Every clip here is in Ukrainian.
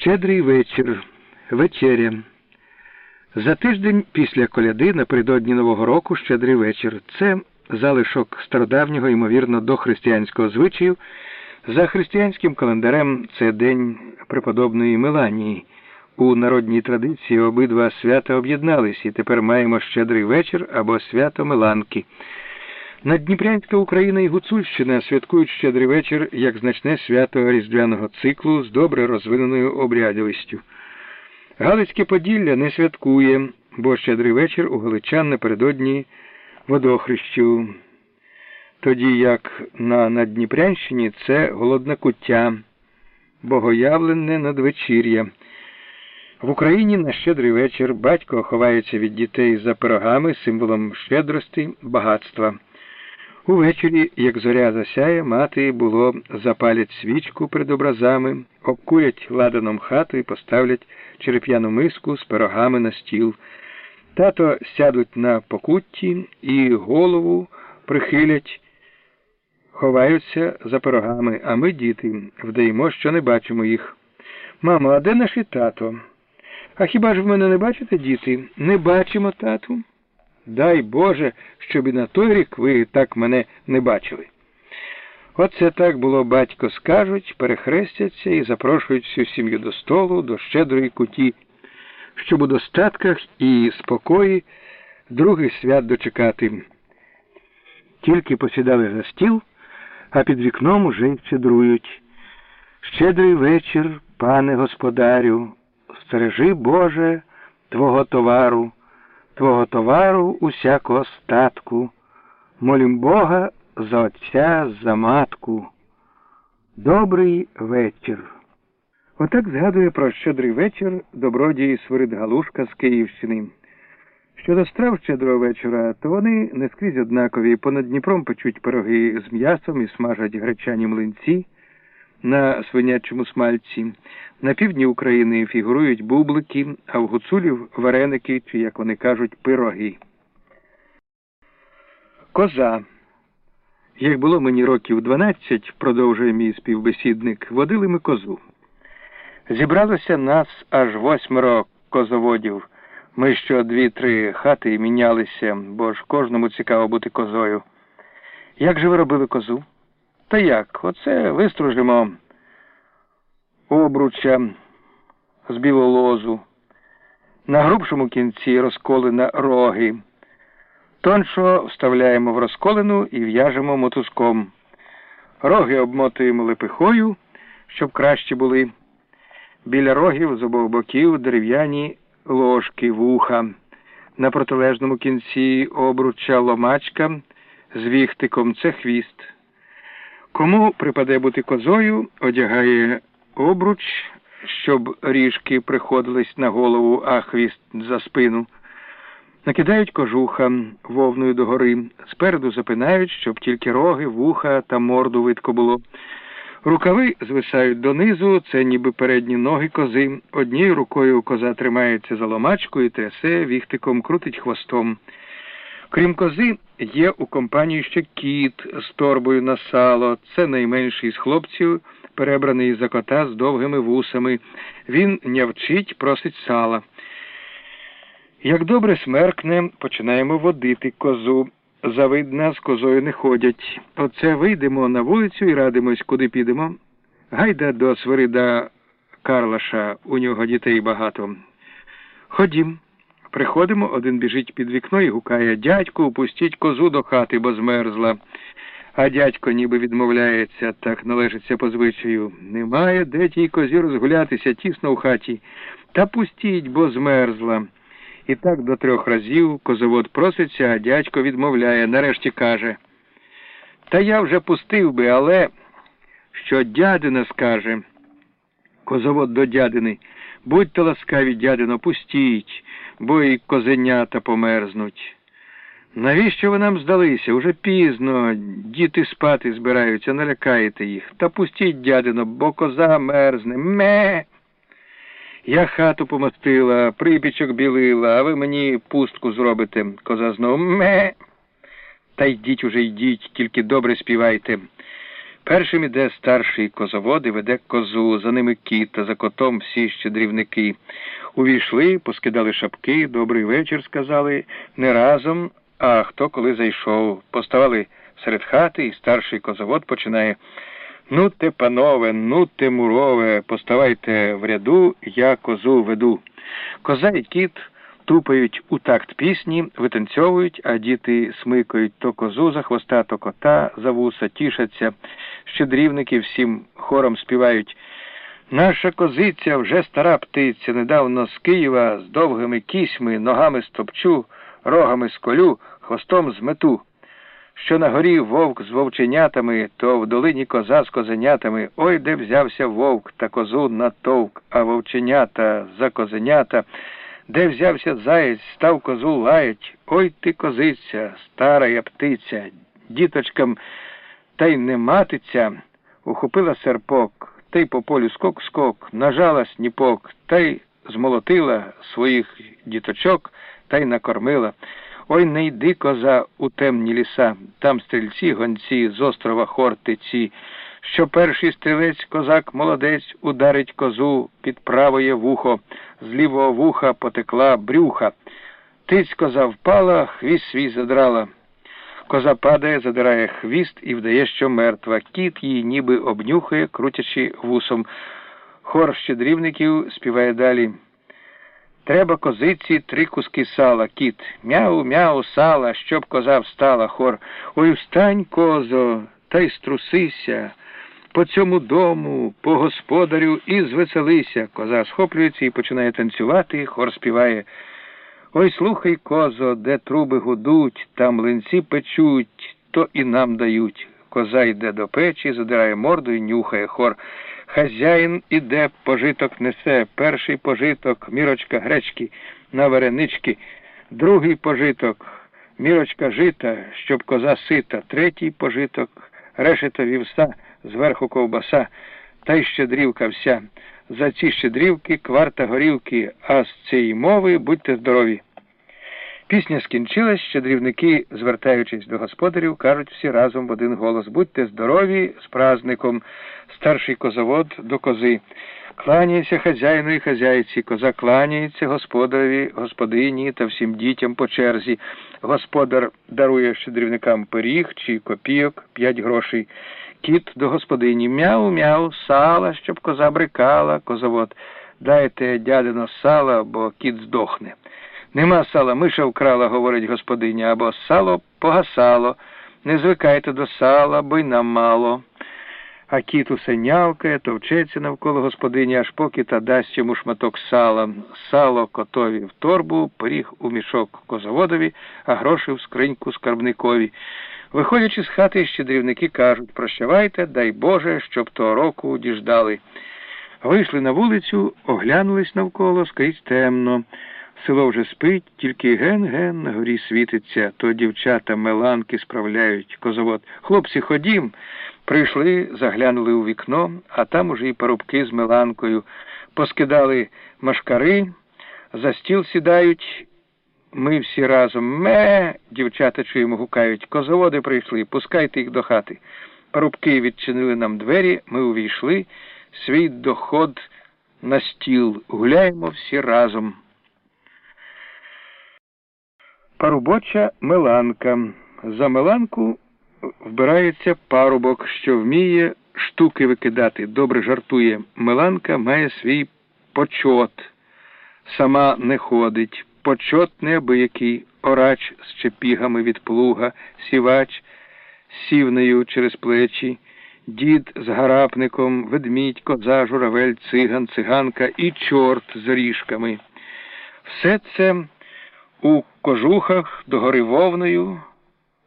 Щедрий вечір, вечеря. За тиждень після коляди напередодні Нового року щедрий вечір. Це залишок стародавнього, ймовірно, дохристиянського звичаю. За християнським календарем це день преподобної Меланії. У народній традиції обидва свята об'єднались, і тепер маємо щедрий вечір або свято Меланки. Наддніпрянська Україна і Гуцульщина святкують щедрий вечір як значне свято різдвяного циклу з добре розвиненою обрядовістю. Галицьке Поділля не святкує, бо щедрий вечір у Галичан напередодні водохрещу. Тоді як на Наддніпрянщині це голодна куття, богоявленне надвечір'я. В Україні на щедрий вечір батько ховається від дітей за пирогами, символом щедрості, багатства. Увечері, як зоря засяє, мати було запалять свічку перед образами, обкурять ладаном хату і поставлять череп'яну миску з пирогами на стіл. Тато сядуть на покутті і голову прихилять, ховаються за пирогами, а ми, діти, вдаємо, що не бачимо їх. Мамо, а де наш тато? А хіба ж в мене не бачите, діти? Не бачимо тату. Дай Боже, щоб і на той рік ви так мене не бачили. Оце так було батько скажуть, перехрестяться і запрошують всю сім'ю до столу, до щедрої куті, щоб у достатках і спокої другий свят дочекати. Тільки посідали за стіл, а під вікном уже й щедрують. Щедрий вечір, пане господарю, стережи, Боже, твого товару. Твого товару усякого статку, молім Бога за отця, за матку. Добрий вечір. Отак згадує про щедрий вечір добродій Свирид Галушка з Київщини. Щодо страв щедрого вечора, то вони не скрізь однакові. Понад Дніпром печуть пироги з м'ясом і смажать гречані млинці на свинячому смальці. На півдні України фігурують бублики, а в гуцулів вареники, чи, як вони кажуть, пироги. Коза. Як було мені років 12, продовжує мій співбесідник, водили ми козу. Зібралося нас аж восьмеро козоводів. Ми що дві-три хати мінялися, бо ж кожному цікаво бути козою. Як же ви робили козу? Та як? Оце вистружимо обруча з білолозу, на грубшому кінці розколена роги. Тоншо вставляємо в розколену і в'яжемо мотузком. Роги обмотуємо лепихою, щоб краще були. Біля рогів з обох боків дерев'яні ложки вуха. На протилежному кінці обруча ломачка з віхтиком це хвіст. Кому припаде бути козою, одягає обруч, щоб ріжки приходились на голову, а хвіст за спину. Накидають кожуха вовною догори, спереду запинають, щоб тільки роги, вуха та морду видко було. Рукави звисають донизу, це ніби передні ноги кози. Однією рукою коза тримається за ломачку і трясе, віхтиком крутить хвостом. Крім кози, є у компанії ще кіт з торбою на сало. Це найменший з хлопців, перебраний за кота з довгими вусами. Він нявчить, просить сала. Як добре смеркне, починаємо водити козу. Завидна з козою не ходять. Оце вийдемо на вулицю і радимось, куди підемо. Гайда до Свирида Карлаша, у нього дітей багато. Ходім. Приходимо, один біжить під вікно і гукає Дядьку, пустіть козу до хати, бо змерзла. А дядько ніби відмовляється, так належиться по звичаю. Немає де тій козі розгулятися тісно в хаті. Та пустіть, бо змерзла. І так до трьох разів козовод проситься, а дядько відмовляє, нарешті каже. Та я вже пустив би, але що дядина скаже. Козовод до дядини. Будьте ласкаві, дядино, пустіть, бо й козенята померзнуть. Навіщо ви нам здалися? Уже пізно, діти спати збираються, налякаєте їх. Та пустіть, дядино, бо коза мерзне. Ме. Я хату помастила, припічок білила, а ви мені пустку зробите. Коза знову ме. Та йдіть уже йдіть, тільки добре співайте. Першим іде старший козовод і веде козу, за ними кіт, та за котом всі щедрівники. Увійшли, поскидали шапки, добрий вечір сказали, не разом, а хто коли зайшов. Поставали серед хати, і старший козовод починає. Ну те, панове, ну те, мурове, поставайте в ряду, я козу веду. Коза і кіт тупають у такт пісні, витанцьовують, а діти смикають то козу за хвоста, то кота за вуса, тішаться. Щедрівники всім хором співають. Наша козиця вже стара птиця, недавно з Києва з довгими кісьми, ногами стопчу, рогами сколю, хвостом змету. Що на горі вовк з вовченятами, то в долині коза з козенятами. Ой, де взявся вовк та козу натовк, а вовченята за козенята. Де взявся заєць, став козу лаять. Ой ти козиця, стара я птиця, діточкам та й не матиця, ухопила серпок, та й по полю скок-скок, нажала сніпок, та й змолотила своїх діточок та й накормила. Ой, не йди, коза, у темні ліса, там стрільці, гонці, з острова хортиці. Що перший стрілець, козак молодець, ударить козу під правоє вухо, з лівого вуха потекла брюха. Тиць коза впала, хвіст свій задрала. Коза падає, задирає хвіст і вдає, що мертва. Кіт її ніби обнюхає, крутячи вусом. Хор щедрівників співає далі. Треба козиці три куски сала, кіт. Мяу, мяу, сала, щоб коза встала, хор. Ой, встань, козо, та й струсися. По цьому дому, по господарю і звеселися. Коза схоплюється і починає танцювати, хор співає. Ой, слухай, козо, де труби гудуть, там млинці печуть, то і нам дають. Коза йде до печі, задирає морду і нюхає хор. Хазяїн іде, пожиток несе, перший пожиток, мірочка гречки на варенички, другий пожиток, мірочка жита, щоб коза сита, третій пожиток, решета вівса, зверху ковбаса, та й щедрівка вся. За ці щедрівки, кварта горівки, а з цієї мови будьте здорові. Пісня скінчилась, щедрівники, звертаючись до господарів, кажуть всі разом в один голос Будьте здорові з праздником, старший козавод до кози. Кланяється хазяїну і хазяйці, коза кланяється господареві, господині та всім дітям по черзі. Господар дарує щедрівникам пиріг чи копійок, п'ять грошей. Кіт до господині мяу-мяу, сала, щоб коза брикала, козавод. Дайте дядино сала, бо кіт здохне. Нема сала, миша вкрала, говорить господиня, або сало погасало. Не звикайте до сала, бо й нам мало. А кіт усе нявкає, товчеться навколо господині, аж поки та дасть йому шматок сала. Сало котові в торбу, поріг у мішок козаводові, а гроші в скриньку скарбникові. Виходячи з хати, щедрівники кажуть прощавайте, дай Боже, щоб того року діждали. Вийшли на вулицю, оглянулись навколо, скрізь темно. Село вже спить, тільки ген-ген на горі світиться, то дівчата меланки справляють козовод. Хлопці, ходім. Прийшли, заглянули у вікно, а там уже і парубки з меланкою. Поскидали машкари, за стіл сідають. Ми всі разом ме, дівчата чуємо, гукають. Козоводи прийшли, пускайте їх до хати. Парубки відчинили нам двері, ми увійшли, свій доход на стіл. Гуляємо всі разом. Парубоча Меланка. За Меланку вбирається парубок, що вміє штуки викидати, добре жартує. Меланка має свій почот, сама не ходить. Почот неабиякий, орач з чепігами від плуга, сівач, сівнею через плечі, дід з гарапником, ведмідь, коза, журавель, циган, циганка і чорт з ріжками. Все це у кожухах догори вовною,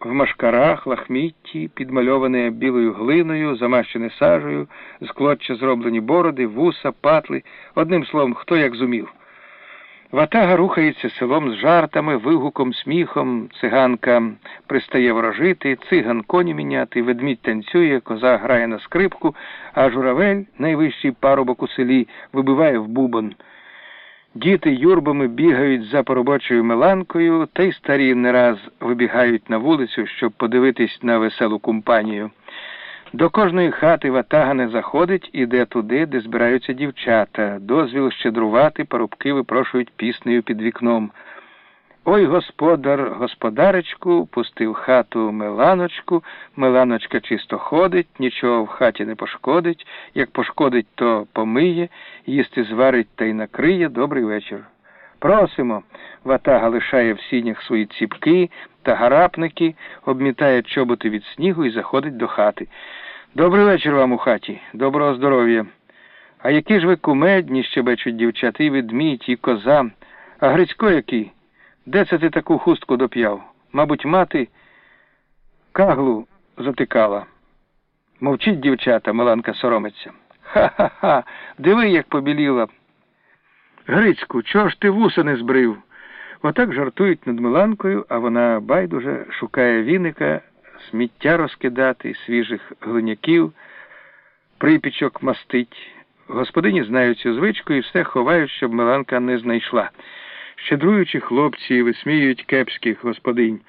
в машкарах, лахмітті, підмальоване білою глиною, замащене сажею, з клоччя зроблені бороди, вуса, патли, одним словом, хто як зумів. Ватага рухається селом з жартами, вигуком, сміхом, циганка пристає ворожити, циган коні міняти, ведмідь танцює, коза грає на скрипку, а журавель, найвищий парубок у селі, вибиває в бубон. Діти юрбами бігають за поробочою меланкою, та й старі не раз вибігають на вулицю, щоб подивитись на веселу компанію. До кожної хати ватага не заходить, іде туди, де збираються дівчата. Дозвіл щедрувати, парубки випрошують піснею під вікном. Ой господар, господаречку, пустив хату Миланочку, Миланочка чисто ходить, нічого в хаті не пошкодить, як пошкодить, то помиє, їсти зварить та й накриє. Добрий вечір. Просимо. Ватага лишає в сінях свої ціпки та гарапники, обмітає чоботи від снігу і заходить до хати. Добрий вечір вам у хаті, доброго здоров'я. А які ж ви кумедні, щебечуть дівчата, і ведмідь, і коза. А Грицько який? Де це ти таку хустку доп'яв? Мабуть, мати каглу затикала. Мовчить дівчата, Миланка соромиться. Ха-ха-ха, диви, як побіліла. Грицьку, чого ж ти вуса не збрив? Отак жартують над Миланкою, а вона байдуже шукає віника, сміття розкидати, свіжих глиняків, припічок мастить. Господині знають цю звичку і все ховають, щоб Миланка не знайшла. Щедруючи хлопці висміюють кепських господинь.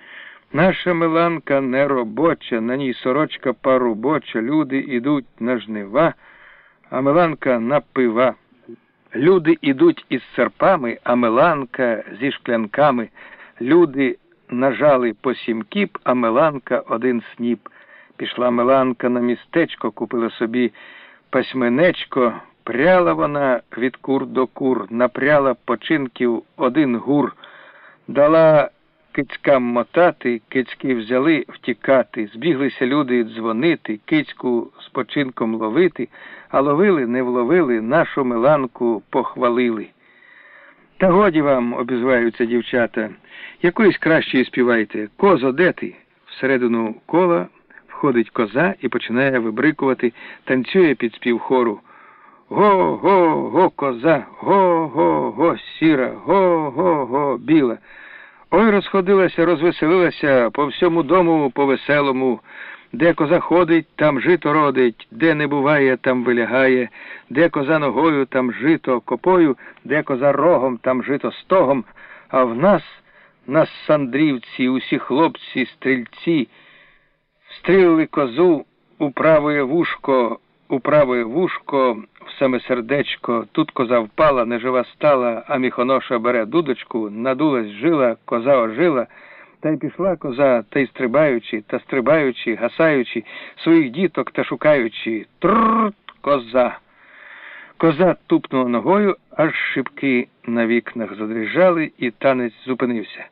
Наша Миланка не робоча, на ній сорочка парубоча, люди ідуть на жнива, а Миланка на пива. Люди ідуть із серпами, а Миланка зі шклянками. Люди нажали по сім кіп, а Миланка один сніп. Пішла Миланка на містечко, купила собі пасьменечко, пряла вона від кур до кур, напряла починків один гур, дала кицькам мотати, кицьки взяли втікати, збіглися люди дзвонити, кицьку з починком ловити, а ловили, не вловили, нашу Миланку похвалили. Та годі вам, обізваються дівчата, якоїсь кращої співайте. Козо, де ти? Всередину кола входить коза і починає вибрикувати, танцює під спів хору. Го, го, го, коза, го, го, го, сіра, го, го, го, біла. Ой розходилася, розвеселилася по всьому дому по веселому. Де коза ходить, там жито родить, де не буває, там вилягає, де коза ногою, там жито копою, де коза рогом, там жито стогом, а в нас, нас сандрівці, усі хлопці, стрільці, стрілили козу у праве вушко, у праве вушко, в саме сердечко, тут коза впала, нежива стала, а міхоноша бере дудочку, надулась жила, коза ожила. Та й пішла коза, та й стрибаючи, та стрибаючи, гасаючи, своїх діток та шукаючи. Трррт коза. Коза тупнула ногою, аж шибки на вікнах задрижали, і танець зупинився.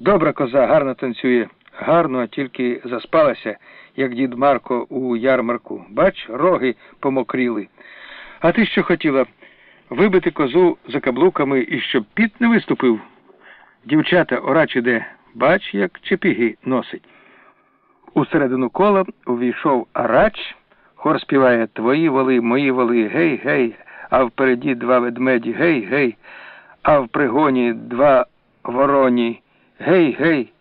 Добра коза гарно танцює, гарно, а тільки заспалася, як дід Марко у ярмарку. Бач, роги помокріли. А ти що хотіла? Вибити козу за каблуками і щоб піт не виступив? Дівчата, oraч іде. Бач, як чепіги носить. Усередину кола увійшов арач, хор співає Твої воли, мої воли, гей, гей, а впереді два ведмеді, гей, гей, а в пригоні два вороні, гей, гей,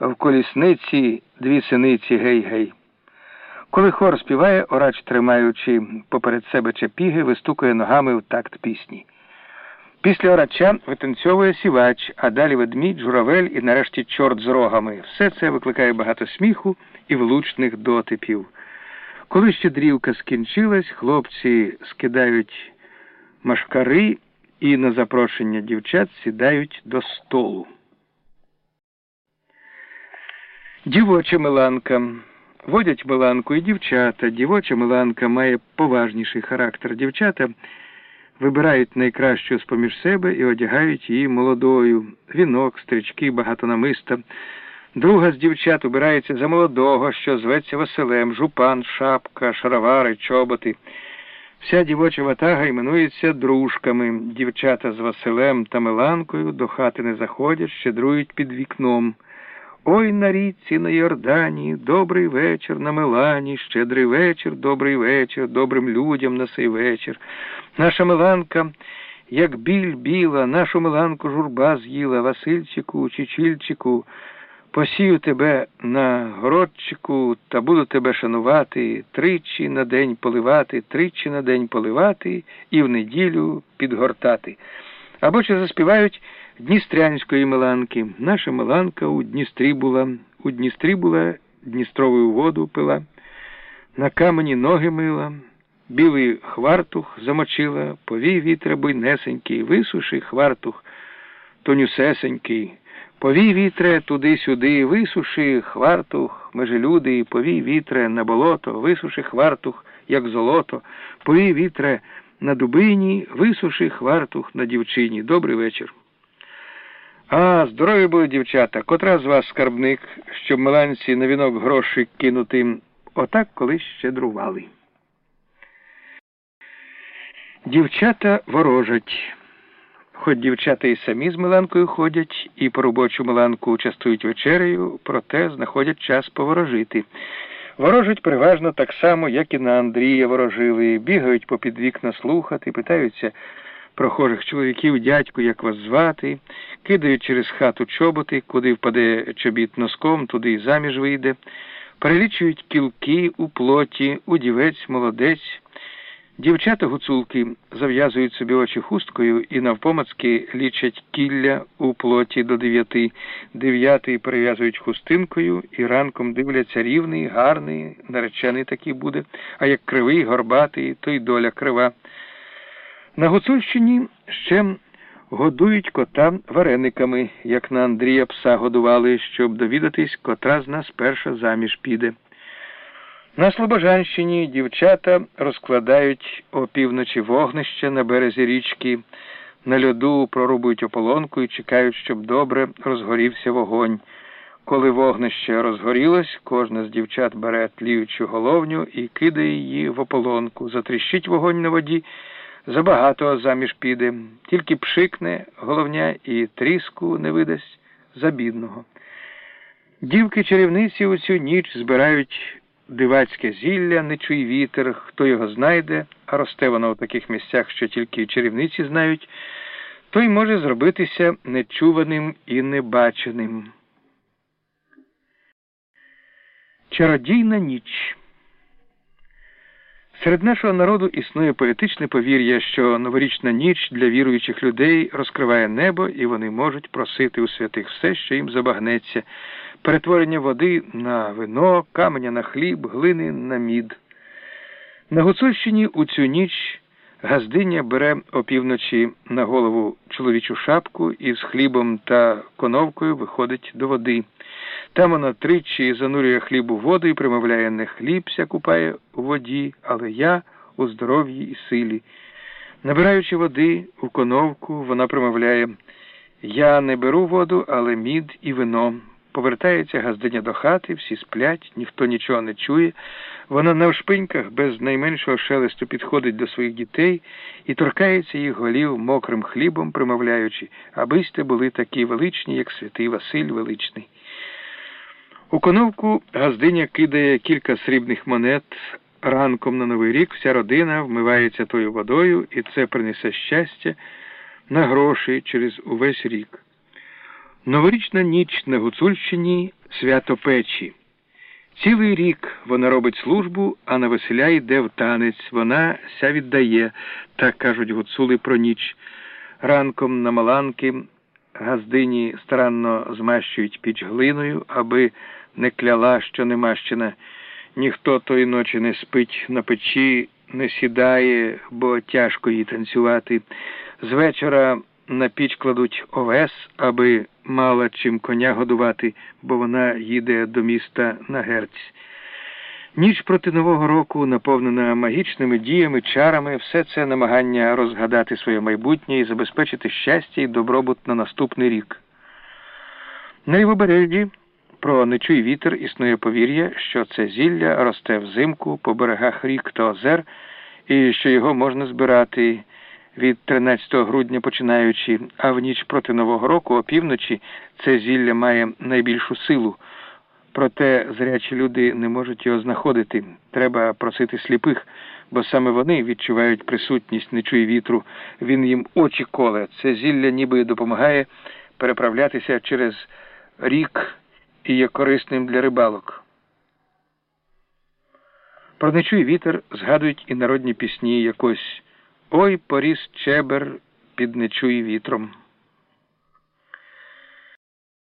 в колісниці дві синиці, гей, гей. Коли хор співає, орач, тримаючи поперед себе чепіги, вистукує ногами в такт пісні. Після орача витанцьовує сівач, а далі ведмідь, журавель і нарешті чорт з рогами. Все це викликає багато сміху і влучних дотипів. Коли щедрівка скінчилась, хлопці скидають машкари і на запрошення дівчат сідають до столу. Дівоча Миланка. Водять Миланку і дівчата. Дівоча Миланка має поважніший характер. Дівчата вибирають найкращу з поміж себе і одягають її молодою. Вінок, стрічки, багато намиста. Друга з дівчат убирається за молодого, що зветься Василем, жупан, шапка, шаровари, чоботи. Вся дівоча ватага іменується дружками. Дівчата з Василем та Миланкою до хати не заходять, щедрують під вікном. Ой на річці на Йордані, добрий вечір на Милані, щедрий вечір, добрий вечір, добрим людям на сей вечір. Наша Миланка, як біль біла, нашу Миланку журба з'їла, Васильчику, Чичільчику, посію тебе на городчику та буду тебе шанувати, тричі на день поливати, тричі на день поливати і в неділю підгортати. Або чи заспівають Дністрянської Миланки. Наша Миланка у Дністрі була, у Дністрі була Дністровою воду пила. на камені ноги мила, білий хвартух замочила, повій вітре буйнесенький, висуши хвартух тонюсесенький, повій вітре туди-сюди, висуши хвартух, межелюди, повій вітре на болото, висуши хвартух, як золото, повій вітре на дубині, висуши хвартух на дівчині. Добрий вечір. А, здорові були дівчата, котра з вас скарбник, щоб меланці на вінок гроші кинути, отак колись щедрували. Дівчата ворожать. Хоч дівчата і самі з Миланкою ходять, і по робочу Миланку частують вечерею, проте знаходять час поворожити. Ворожать переважно так само, як і на Андрія ворожили, бігають попід вікна слухати, питаються прохожих чоловіків, дядьку, як вас звати, кидають через хату чоботи, куди впаде чобіт носком, туди й заміж вийде, перелічують кілки у плоті, удівець, молодець. Дівчата гуцулки зав'язують собі очі хусткою і навпомацки лічать кілля у плоті до дев'яти. Дев'ятий перев'язують хустинкою і ранком дивляться рівний, гарний, наречений такий буде, а як кривий, горбатий, то й доля крива. На Гуцульщині ще годують кота варениками, як на Андрія пса годували, щоб довідатись, котра з нас перша заміж піде. На Слобожанщині дівчата розкладають опівночі вогнище на березі річки, на льоду прорубують ополонку і чекають, щоб добре розгорівся вогонь. Коли вогнище розгорілось, кожна з дівчат бере тліючу головню і кидає її в ополонку, затріщить вогонь на воді, забагато заміж піде, тільки пшикне головня і тріску не видасть за бідного. Дівки чарівниці у цю ніч збирають дивацьке зілля, не чуй вітер, хто його знайде, а росте воно в таких місцях, що тільки чарівниці знають, той може зробитися нечуваним і небаченим. Чародійна ніч. Серед нашого народу існує поетичне повір'я, що новорічна ніч для віруючих людей розкриває небо, і вони можуть просити у святих все, що їм забагнеться перетворення води на вино, каменя на хліб, глини на мід. На Гуцульщині у цю ніч газдиня бере опівночі на голову чоловічу шапку і з хлібом та коновкою виходить до води. Там вона тричі занурює хліб у воду і примовляє не хлібся купає у воді, але я у здоров'ї і силі. Набираючи води у коновку, вона примовляє Я не беру воду, але мід і вино. Повертається газдиня до хати, всі сплять, ніхто нічого не чує. Вона навшпиньках без найменшого шелесту підходить до своїх дітей і торкається їх голів мокрим хлібом, примовляючи, аби сте були такі величні, як святий Василь Величний. У коновку газдиня кидає кілька срібних монет. Ранком на Новий рік вся родина вмивається тою водою, і це принесе щастя на гроші через увесь рік. Новорічна ніч на Гуцульщині свято печі. Цілий рік вона робить службу, а на веселя йде в танець. Вона ся віддає, так кажуть гуцули про ніч. Ранком на маланки газдині старанно змащують піч глиною, аби не кляла, що немащена. Ніхто тої ночі не спить на печі, не сідає, бо тяжко їй танцювати. З вечора на піч кладуть овес, аби мала чим коня годувати, бо вона їде до міста на герць. Ніч проти Нового року, наповнена магічними діями, чарами, все це намагання розгадати своє майбутнє і забезпечити щастя і добробут на наступний рік. На лівобережжі про нечуй вітер існує повір'я, що це зілля росте взимку по берегах рік та озер, і що його можна збирати від 13 грудня починаючи, а в ніч проти Нового року опівночі це зілля має найбільшу силу. Проте зрячі люди не можуть його знаходити. Треба просити сліпих, бо саме вони відчувають присутність нечуй вітру. Він їм очі коле. Це зілля ніби допомагає переправлятися через рік і є корисним для рибалок. Про нечуй вітер згадують і народні пісні якось Ой поріс чебер під нечуй вітром.